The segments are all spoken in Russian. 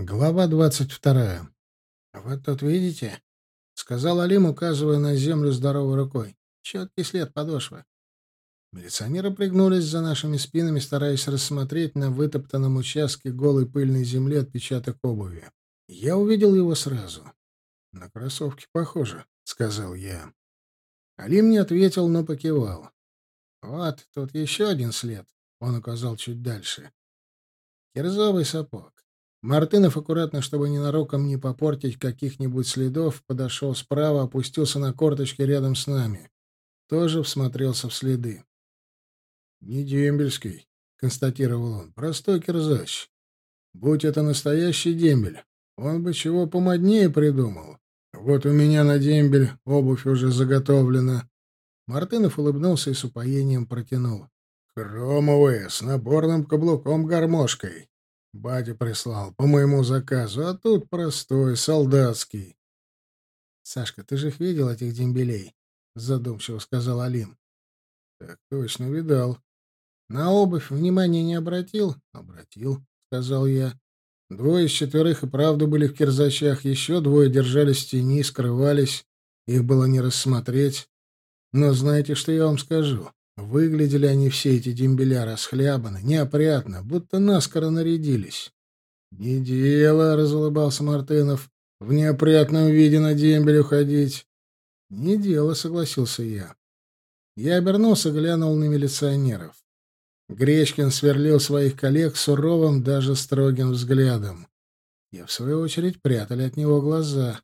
Глава двадцать вторая. «Вот тут видите?» — сказал Алим, указывая на землю здоровой рукой. «Четкий след подошвы». Милиционеры пригнулись за нашими спинами, стараясь рассмотреть на вытоптанном участке голой пыльной земли отпечаток обуви. Я увидел его сразу. «На кроссовки похоже», — сказал я. Алим не ответил, но покивал. «Вот, тут еще один след», — он указал чуть дальше. «Кирзовый сапог. Мартынов аккуратно, чтобы ненароком не попортить каких-нибудь следов, подошел справа, опустился на корточки рядом с нами. Тоже всмотрелся в следы. «Не дембельский», — констатировал он, — «простой кирзач. Будь это настоящий дембель, он бы чего помоднее придумал. Вот у меня на дембель обувь уже заготовлена». Мартынов улыбнулся и с упоением протянул. «Хромовая, с наборным каблуком-гармошкой. Батя прислал по моему заказу, а тут простой, солдатский. — Сашка, ты же их видел, этих дембелей? — задумчиво сказал Алим. — Так точно видал. — На обувь внимания не обратил? — Обратил, — сказал я. Двое из четверых и правда были в кирзачах, еще двое держались в тени, скрывались. Их было не рассмотреть. Но знаете, что я вам скажу? Выглядели они все, эти дембеля, расхлябаны, неопрятно, будто наскоро нарядились. — Не дело, — разулыбался Мартынов, — в неопрятном виде на дембель уходить. — Не дело, — согласился я. Я обернулся, глянул на милиционеров. Гречкин сверлил своих коллег суровым, даже строгим взглядом. Я, в свою очередь, прятали от него глаза.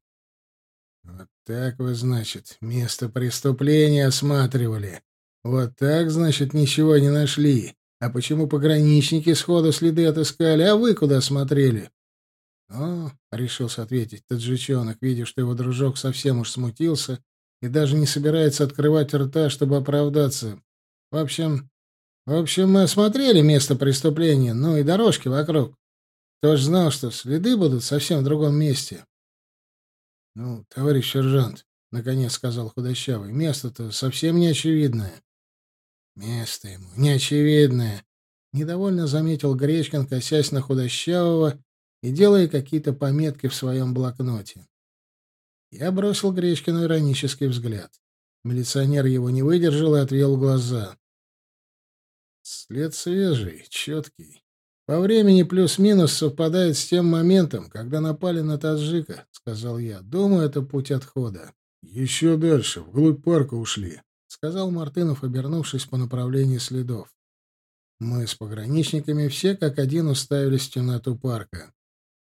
— Вот так вы, значит, место преступления осматривали, вот так, значит, ничего не нашли. А почему пограничники сходу следы отыскали, а вы куда смотрели? О, решился ответить таджичонок, видя, что его дружок совсем уж смутился и даже не собирается открывать рта, чтобы оправдаться. В общем, в общем, мы осмотрели место преступления, ну и дорожки вокруг. Кто ж знал, что следы будут совсем в другом месте? — Ну, товарищ сержант, — наконец сказал худощавый, — место-то совсем не очевидное. Место ему неочевидное. Недовольно заметил Гречкин, косясь на худощавого и делая какие-то пометки в своем блокноте. Я бросил Гречкину иронический взгляд. Милиционер его не выдержал и отвел глаза. След свежий, четкий. По времени плюс-минус совпадает с тем моментом, когда напали на таджика, — сказал я. Думаю, это путь отхода. Еще дальше, вглубь парка ушли, сказал Мартынов, обернувшись по направлению следов. Мы с пограничниками все как один уставились в темноту парка.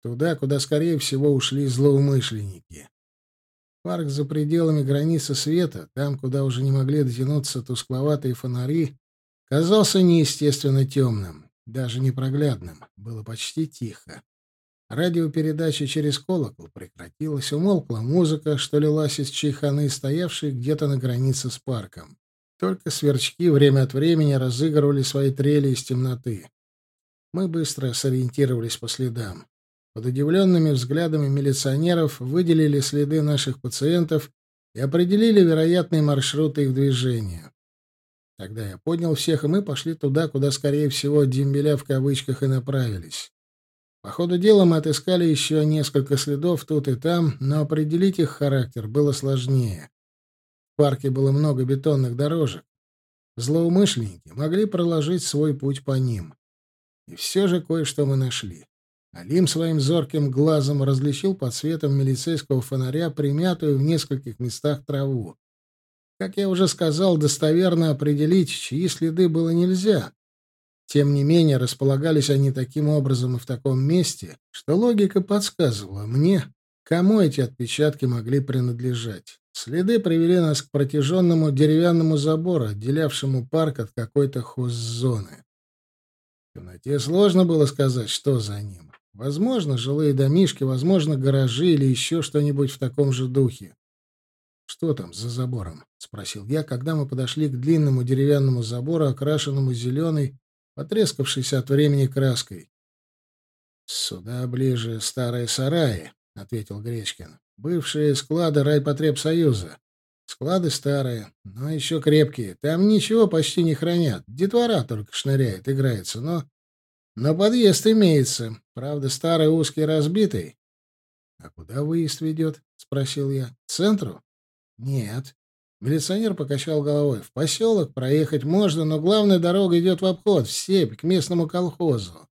Туда, куда, скорее всего, ушли злоумышленники. Парк за пределами границы света, там, куда уже не могли дотянуться тускловатые фонари, казался неестественно темным, даже непроглядным. Было почти тихо. Радиопередача через колокол прекратилась, умолкла музыка, что лилась из чайханы, стоявшей где-то на границе с парком. Только сверчки время от времени разыгрывали свои трели из темноты. Мы быстро сориентировались по следам. Под удивленными взглядами милиционеров выделили следы наших пациентов и определили вероятные маршруты их движения. Тогда я поднял всех, и мы пошли туда, куда, скорее всего, дембеля в кавычках и направились. По ходу дела мы отыскали еще несколько следов тут и там, но определить их характер было сложнее. В парке было много бетонных дорожек. Злоумышленники могли проложить свой путь по ним. И все же кое-что мы нашли. Алим своим зорким глазом различил под светом милицейского фонаря примятую в нескольких местах траву. Как я уже сказал, достоверно определить, чьи следы было нельзя, тем не менее, располагались они таким образом и в таком месте, что логика подсказывала мне, кому эти отпечатки могли принадлежать. Следы привели нас к протяженному деревянному забору, отделявшему парк от какой-то хоззоны. В темноте сложно было сказать, что за ним. Возможно, жилые домишки, возможно, гаражи или еще что-нибудь в таком же духе. «Что там за забором?» — спросил я, когда мы подошли к длинному деревянному забору, окрашенному зеленой потрескавшейся от времени краской. «Сюда ближе старые сараи», — ответил Гречкин. «Бывшие склады райпотребсоюза. Склады старые, но еще крепкие. Там ничего почти не хранят. Детвора только шныряет, играется, но...» Но подъезд имеется. Правда, старый, узкий, разбитый. — А куда выезд ведет? — спросил я. — К центру? — Нет. Милиционер покачал головой. В поселок проехать можно, но главная дорога идет в обход, в степь, к местному колхозу.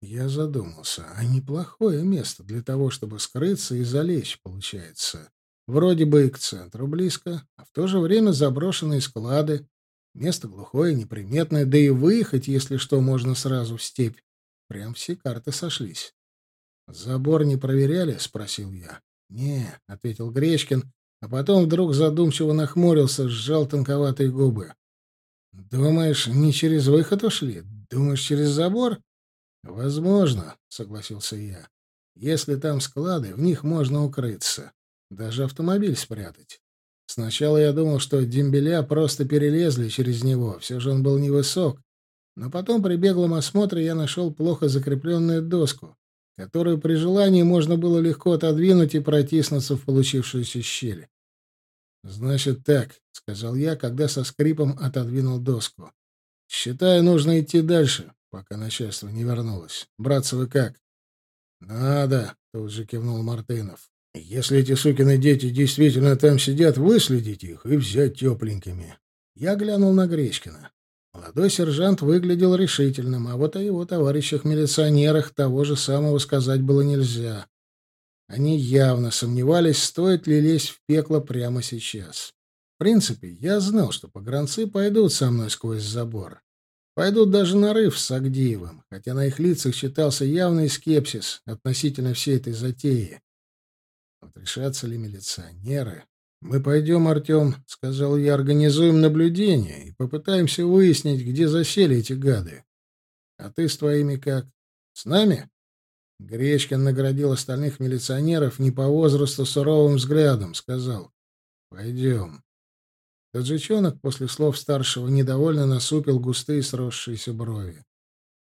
Я задумался. А неплохое место для того, чтобы скрыться и залечь, получается. Вроде бы и к центру близко, а в то же время заброшенные склады. Место глухое, неприметное, да и выехать, если что, можно сразу в степь. Прям все карты сошлись. «Забор не проверяли?» — спросил я. «Не», — ответил Гречкин, а потом вдруг задумчиво нахмурился, сжал тонковатые губы. «Думаешь, не через выход ушли? Думаешь, через забор?» «Возможно», — согласился я. «Если там склады, в них можно укрыться. Даже автомобиль спрятать. Сначала я думал, что дембеля просто перелезли через него, все же он был невысок. Но потом при беглом осмотре я нашел плохо закрепленную доску, которую при желании можно было легко отодвинуть и протиснуться в получившуюся щель. «Значит так», — сказал я, когда со скрипом отодвинул доску. «Считаю, нужно идти дальше, пока начальство не вернулось. Братцы, вы как?» «Надо», — тут же кивнул Мартынов. «Если эти сукины дети действительно там сидят, выследить их и взять тепленькими». Я глянул на Гречкина. Молодой сержант выглядел решительным, а вот о его товарищах-милиционерах того же самого сказать было нельзя. Они явно сомневались, стоит ли лезть в пекло прямо сейчас. В принципе, я знал, что погранцы пойдут со мной сквозь забор. Пойдут даже на рыв с Агдиевым, хотя на их лицах читался явный скепсис относительно всей этой затеи. Вот решатся ли милиционеры? «Мы пойдем, Артем», — сказал я, — «организуем наблюдение и попытаемся выяснить, где засели эти гады. А ты с твоими как? С нами?» Гречкин наградил остальных милиционеров не по возрасту суровым взглядом, сказал «Пойдем». Таджичонок после слов старшего недовольно насупил густые сросшиеся брови.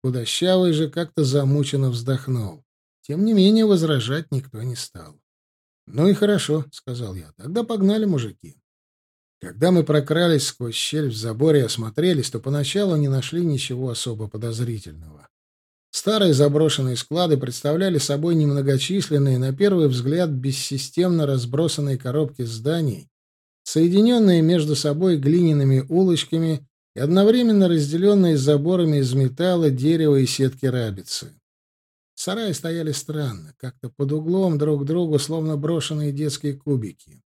Худощавый же как-то замученно вздохнул. Тем не менее возражать никто не стал. «Ну и хорошо», — сказал я, — «тогда погнали, мужики». Когда мы прокрались сквозь щель в заборе и осмотрелись, то поначалу не нашли ничего особо подозрительного. Старые заброшенные склады представляли собой немногочисленные, на первый взгляд, бессистемно разбросанные коробки зданий, соединенные между собой глиняными улочками и одновременно разделенные заборами из металла, дерева и сетки рабицы. Сараи стояли странно, как-то под углом друг к другу, словно брошенные детские кубики.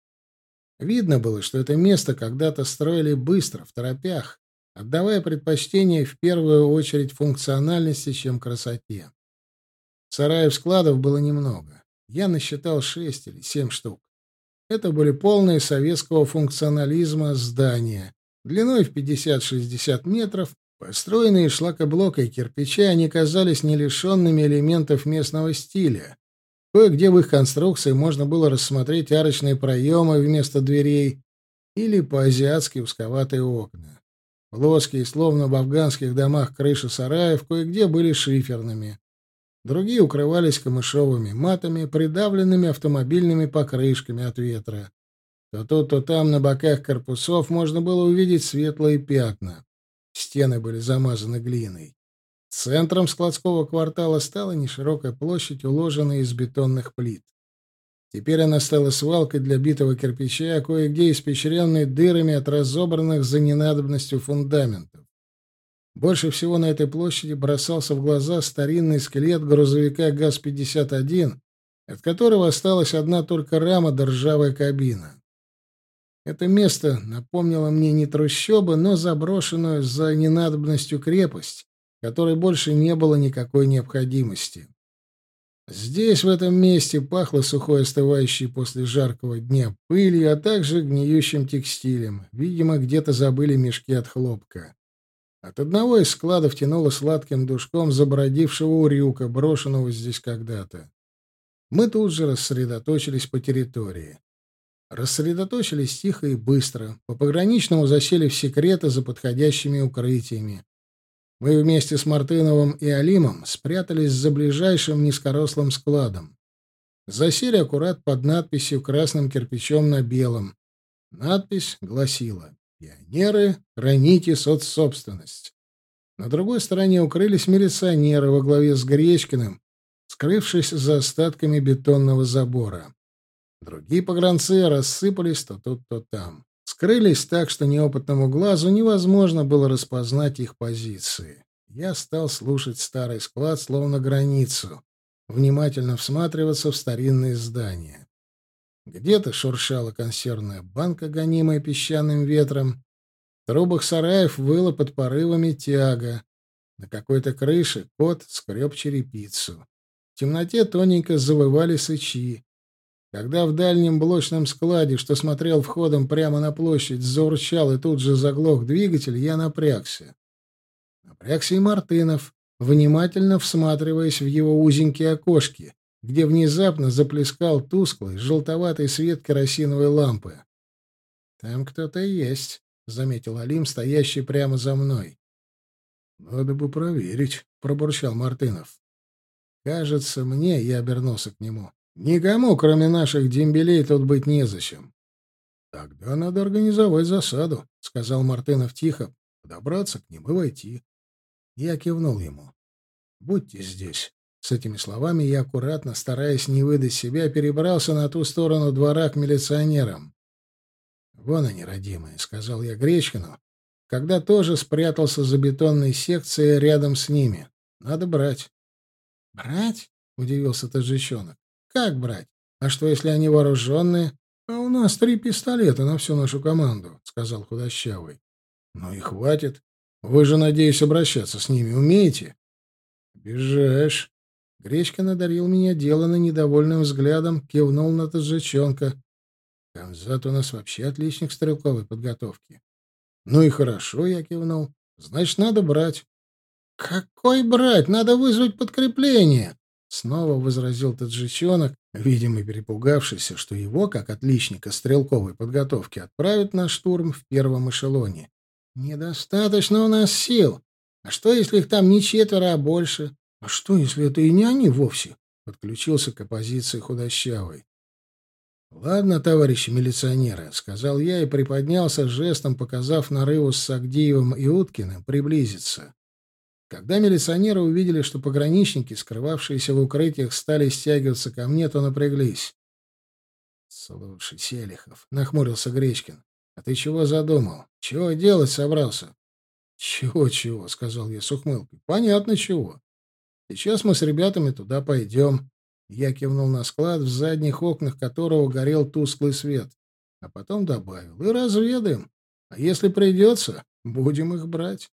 Видно было, что это место когда-то строили быстро, в торопях, отдавая предпочтение в первую очередь функциональности, чем красоте. Сараев-складов было немного. Я насчитал шесть или семь штук. Это были полные советского функционализма здания, длиной в 50-60 метров, построенные из шлакоблока и кирпича, они казались не лишенными элементов местного стиля. Кое-где в их конструкции можно было рассмотреть арочные проемы вместо дверей или по-азиатски узковатые окна. Плоские, словно в афганских домах, крыши сараев кое-где были шиферными. Другие укрывались камышовыми матами, придавленными автомобильными покрышками от ветра. То тут, то там на боках корпусов можно было увидеть светлые пятна. Стены были замазаны глиной. Центром складского квартала стала неширокая площадь, уложенная из бетонных плит. Теперь она стала свалкой для битого кирпича, кое-где испещренной дырами от разобранных за ненадобностью фундаментов. Больше всего на этой площади бросался в глаза старинный скелет грузовика ГАЗ-51, от которого осталась одна только рама да ржавая кабина. Это место напомнило мне не трущобы, но заброшенную за ненадобностью крепость, которой больше не было никакой необходимости. Здесь, в этом месте, пахло сухой остывающей после жаркого дня пылью, а также гниющим текстилем. Видимо, где-то забыли мешки от хлопка. От одного из складов тянуло сладким душком забродившего урюка, брошенного здесь когда-то. Мы тут же рассредоточились по территории. Рассредоточились тихо и быстро. По пограничному засели в секреты за подходящими укрытиями. Мы вместе с Мартыновым и Алимом спрятались за ближайшим низкорослым складом. Засели аккурат под надписью красным кирпичом на белом. Надпись гласила «Пионеры, храните соцсобственность». На другой стороне укрылись милиционеры во главе с Гречкиным, скрывшись за остатками бетонного забора. Другие погранцы рассыпались то тут, то там. Скрылись так, что неопытному глазу невозможно было распознать их позиции. Я стал слушать старый склад, словно границу, внимательно всматриваться в старинные здания. Где-то шуршала консервная банка, гонимая песчаным ветром. В трубах сараев выла под порывами тяга. На какой-то крыше кот скреб черепицу. В темноте тоненько завывали сычи. Когда в дальнем блочном складе, что смотрел входом прямо на площадь, заурчал и тут же заглох двигатель, я напрягся. Напрягся и Мартынов, внимательно всматриваясь в его узенькие окошки, где внезапно заплескал тусклый, желтоватый свет керосиновой лампы. «Там кто-то есть», — заметил Алим, стоящий прямо за мной. «Надо бы проверить», — пробурчал Мартынов. «Кажется, мне, — я обернулся к нему, — никому, кроме наших дембелей, тут быть незачем». «Тогда надо организовать засаду», — сказал Мартынов тихо, — подобраться к ним и войти. Я кивнул ему. «Будьте здесь». С этими словами я аккуратно, стараясь не выдать себя, перебрался на ту сторону двора к милиционерам. «Вон они, родимые», — сказал я Гречкину, когда тоже спрятался за бетонной секцией рядом с ними. «Надо брать». «Брать?» — удивился таджичонок. «Как брать? А что, если они вооруженные?» «А у нас три пистолета на всю нашу команду», — сказал худощавый. «Ну и хватит. Вы же, надеюсь, обращаться с ними умеете? Бежишь. Гречка надарил меня делано недовольным взглядом, кивнул на таджичонка. Камзат у нас вообще отличник стрелковой подготовки. Ну и хорошо, я кивнул. Значит, надо брать. Какой брать? Надо вызвать подкрепление. Снова возразил таджичонок, видимо, перепугавшийся, что его, как отличника стрелковой подготовки, отправят на штурм в первом эшелоне. «Недостаточно у нас сил. А что, если их там не четверо, а больше? А что, если это и не они вовсе?» — подключился к оппозиции худощавый. «Ладно, товарищи милиционеры», — сказал я и приподнялся, жестом показав нарыву с Сагдиевым и Уткиным приблизиться. Когда милиционеры увидели, что пограничники, скрывавшиеся в укрытиях, стали стягиваться ко мне, то напряглись. «Слушай, Селихов», — нахмурился Гречкин, а ты чего задумал? Чего делать собрался? Чего-чего, сказал я с ухмылкой. Понятно чего. Сейчас мы с ребятами туда пойдем. Я кивнул на склад, в задних окнах которого горел тусклый свет. А потом добавил. И разведаем. А если придется, будем их брать.